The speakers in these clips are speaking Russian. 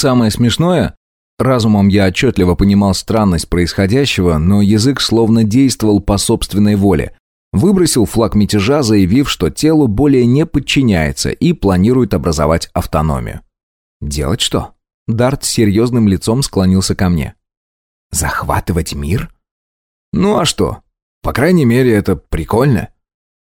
Самое смешное, разумом я отчетливо понимал странность происходящего, но язык словно действовал по собственной воле. Выбросил флаг мятежа, заявив, что телу более не подчиняется и планирует образовать автономию. Делать что? Дарт серьезным лицом склонился ко мне. Захватывать мир? Ну а что? По крайней мере, это прикольно.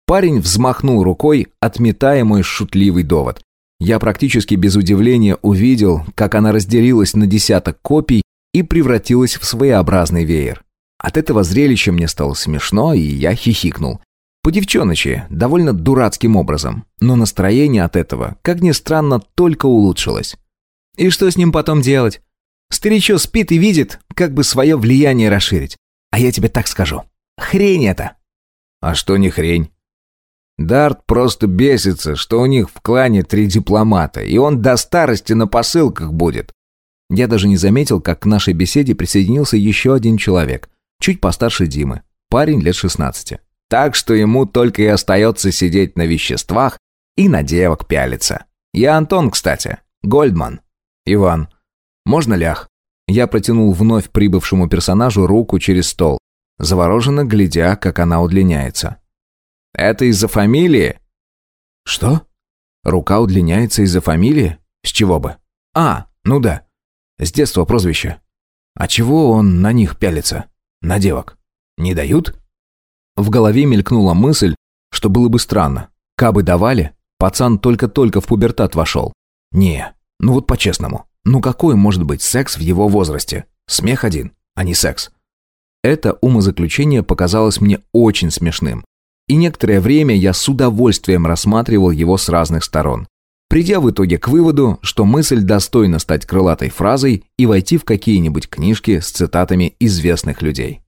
Парень взмахнул рукой, отметая мой шутливый довод. Я практически без удивления увидел, как она разделилась на десяток копий и превратилась в своеобразный веер. От этого зрелища мне стало смешно, и я хихикнул. По девчоночи, довольно дурацким образом. Но настроение от этого, как ни странно, только улучшилось. И что с ним потом делать? Старичок спит и видит, как бы свое влияние расширить. А я тебе так скажу. Хрень это. А что не хрень? Дарт просто бесится, что у них в клане три дипломата, и он до старости на посылках будет. Я даже не заметил, как к нашей беседе присоединился еще один человек, чуть постарше Димы, парень лет 16. Так что ему только и остается сидеть на веществах и на девок пялиться. Я Антон, кстати, Гольдман. Иван. Можно лях? Я протянул вновь прибывшему персонажу руку через стол, завороженно глядя, как она удлиняется. Это из-за фамилии?» «Что? Рука удлиняется из-за фамилии? С чего бы? А, ну да. С детства прозвище. А чего он на них пялится? На девок? Не дают?» В голове мелькнула мысль, что было бы странно. Кабы давали, пацан только-только в пубертат вошел. Не, ну вот по-честному. Ну какой может быть секс в его возрасте? Смех один, а не секс. Это умозаключение показалось мне очень смешным. И некоторое время я с удовольствием рассматривал его с разных сторон. Придя в итоге к выводу, что мысль достойна стать крылатой фразой и войти в какие-нибудь книжки с цитатами известных людей.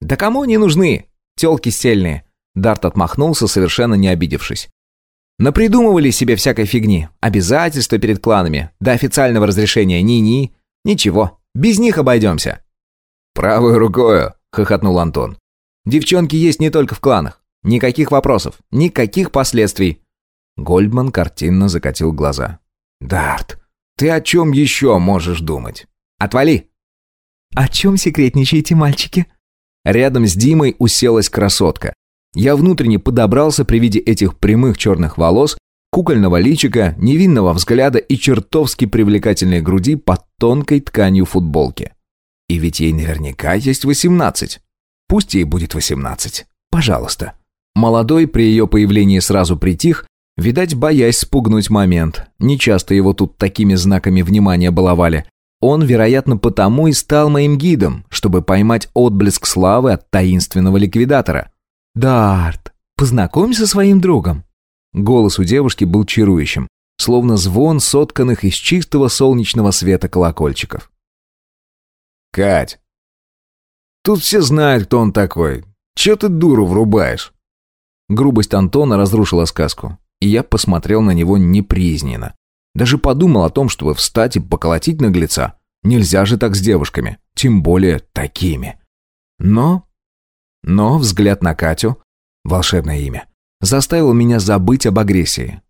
«Да кому они нужны? Тёлки стельные!» Дарт отмахнулся, совершенно не обидевшись. Напридумывали себе всякой фигни. Обязательства перед кланами. До официального разрешения ни-ни. Ничего, без них обойдемся. «Правой рукою», — хохотнул Антон. «Девчонки есть не только в кланах. Никаких вопросов, никаких последствий. Гольдман картинно закатил глаза. Дарт, ты о чем еще можешь думать? Отвали. О чем секретничаете, мальчики? Рядом с Димой уселась красотка. Я внутренне подобрался при виде этих прямых черных волос, кукольного личика, невинного взгляда и чертовски привлекательной груди под тонкой тканью футболки. И ведь ей наверняка есть восемнадцать. Пусть ей будет восемнадцать. Пожалуйста. Молодой при ее появлении сразу притих, видать, боясь спугнуть момент. Нечасто его тут такими знаками внимания баловали. Он, вероятно, потому и стал моим гидом, чтобы поймать отблеск славы от таинственного ликвидатора. «Дарт, познакомься со своим другом». Голос у девушки был чарующим, словно звон сотканных из чистого солнечного света колокольчиков. «Кать, тут все знают, кто он такой. Че ты дуру врубаешь?» Грубость Антона разрушила сказку, и я посмотрел на него непризненно. Даже подумал о том, чтобы встать и поколотить наглеца. Нельзя же так с девушками, тем более такими. Но... Но взгляд на Катю, волшебное имя, заставил меня забыть об агрессии.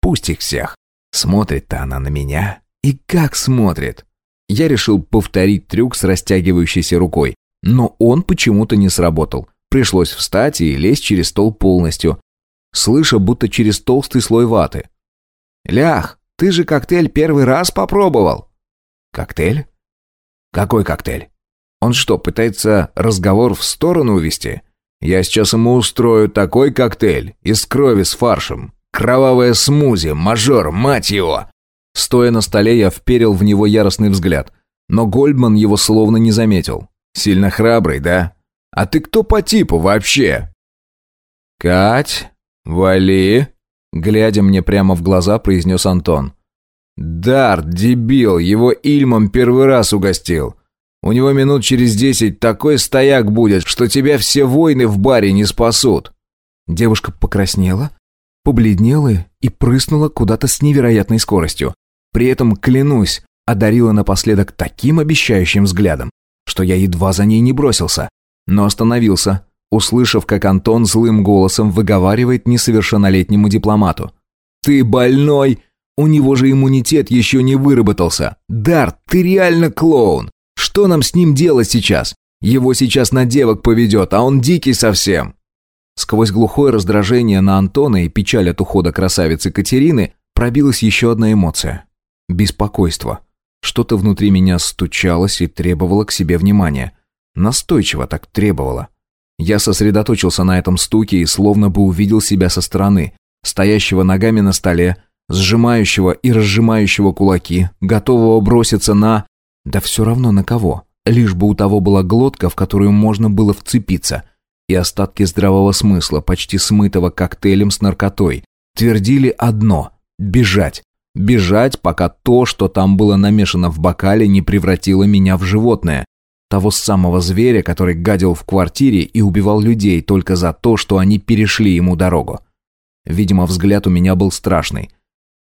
Пусть их всех. Смотрит-то она на меня. И как смотрит? Я решил повторить трюк с растягивающейся рукой, но он почему-то не сработал. Пришлось встать и лезть через стол полностью, слыша, будто через толстый слой ваты. «Лях, ты же коктейль первый раз попробовал!» «Коктейль? Какой коктейль? Он что, пытается разговор в сторону увести? Я сейчас ему устрою такой коктейль из крови с фаршем. Кровавая смузи, мажор, мать его!» Стоя на столе, я вперил в него яростный взгляд, но Гольдман его словно не заметил. «Сильно храбрый, да?» А ты кто по типу вообще?» «Кать, вали!» Глядя мне прямо в глаза, произнес Антон. «Дарт, дебил, его Ильмом первый раз угостил. У него минут через десять такой стояк будет, что тебя все войны в баре не спасут». Девушка покраснела, побледнела и прыснула куда-то с невероятной скоростью. При этом, клянусь, одарила напоследок таким обещающим взглядом, что я едва за ней не бросился но остановился, услышав, как Антон злым голосом выговаривает несовершеннолетнему дипломату. «Ты больной! У него же иммунитет еще не выработался. Дарт, ты реально клоун. Что нам с ним делать сейчас? Его сейчас на девок поведет, а он дикий совсем. Сквозь глухое раздражение на Антона и печаль от ухода красавицы Катерины пробилась еще одна эмоция. Беспокойство. Что-то внутри меня стучалось и требовало к себе внимания. Настойчиво так требовало. Я сосредоточился на этом стуке и словно бы увидел себя со стороны, стоящего ногами на столе, сжимающего и разжимающего кулаки, готового броситься на... Да все равно на кого. Лишь бы у того была глотка, в которую можно было вцепиться. И остатки здравого смысла, почти смытого коктейлем с наркотой, твердили одно — бежать. Бежать, пока то, что там было намешано в бокале, не превратило меня в животное. Того самого зверя, который гадил в квартире и убивал людей только за то, что они перешли ему дорогу. Видимо, взгляд у меня был страшный.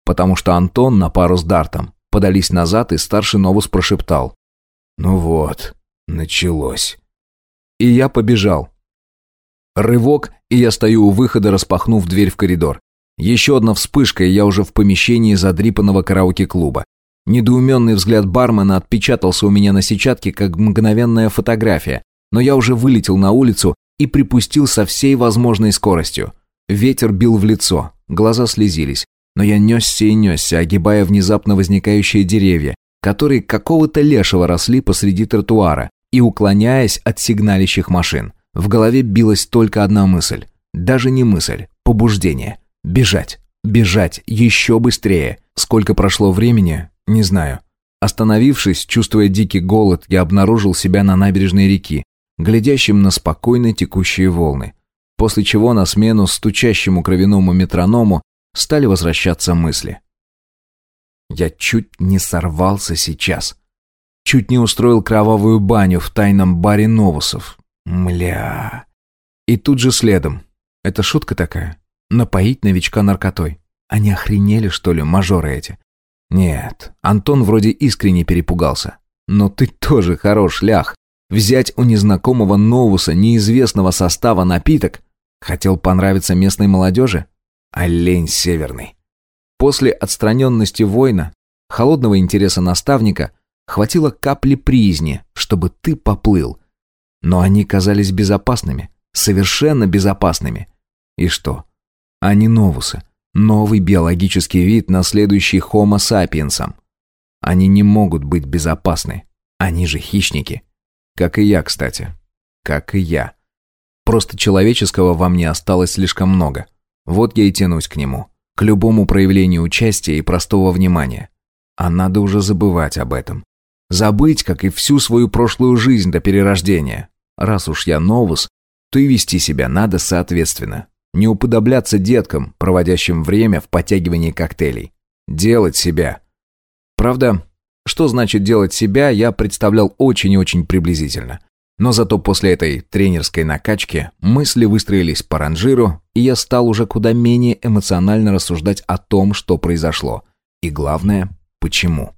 Потому что Антон на пару с Дартом подались назад, и старший Новус прошептал. «Ну вот, началось». И я побежал. Рывок, и я стою у выхода, распахнув дверь в коридор. Еще одна вспышка, и я уже в помещении задрипанного караоке-клуба. Недоуменный взгляд бармена отпечатался у меня на сетчатке, как мгновенная фотография, но я уже вылетел на улицу и припустил со всей возможной скоростью. Ветер бил в лицо, глаза слезились, но я несся и несся, огибая внезапно возникающие деревья, которые какого-то лешего росли посреди тротуара, и уклоняясь от сигналищих машин. В голове билась только одна мысль. Даже не мысль, побуждение. Бежать. Бежать. Еще быстрее. Сколько прошло времени, не знаю. Остановившись, чувствуя дикий голод, я обнаружил себя на набережной реки, глядящим на спокойно текущие волны. После чего на смену стучащему кровяному метроному стали возвращаться мысли. Я чуть не сорвался сейчас. Чуть не устроил кровавую баню в тайном баре Новусов. Мля. И тут же следом. Это шутка такая? Напоить новичка наркотой. Они охренели, что ли, мажоры эти? Нет, Антон вроде искренне перепугался. Но ты тоже хорош, лях. Взять у незнакомого новуса неизвестного состава напиток? Хотел понравиться местной молодежи? Олень северный. После отстраненности воина, холодного интереса наставника, хватило капли приязни, чтобы ты поплыл. Но они казались безопасными, совершенно безопасными. И что? Они новусы. Новый биологический вид, наследующий Homo sapiensам. Они не могут быть безопасны. Они же хищники. Как и я, кстати. Как и я. Просто человеческого во мне осталось слишком много. Вот я и тянусь к нему. К любому проявлению участия и простого внимания. А надо уже забывать об этом. Забыть, как и всю свою прошлую жизнь до перерождения. Раз уж я новус, то и вести себя надо соответственно. Не уподобляться деткам, проводящим время в подтягивании коктейлей. Делать себя. Правда, что значит делать себя, я представлял очень и очень приблизительно. Но зато после этой тренерской накачки мысли выстроились по ранжиру, и я стал уже куда менее эмоционально рассуждать о том, что произошло. И главное, почему.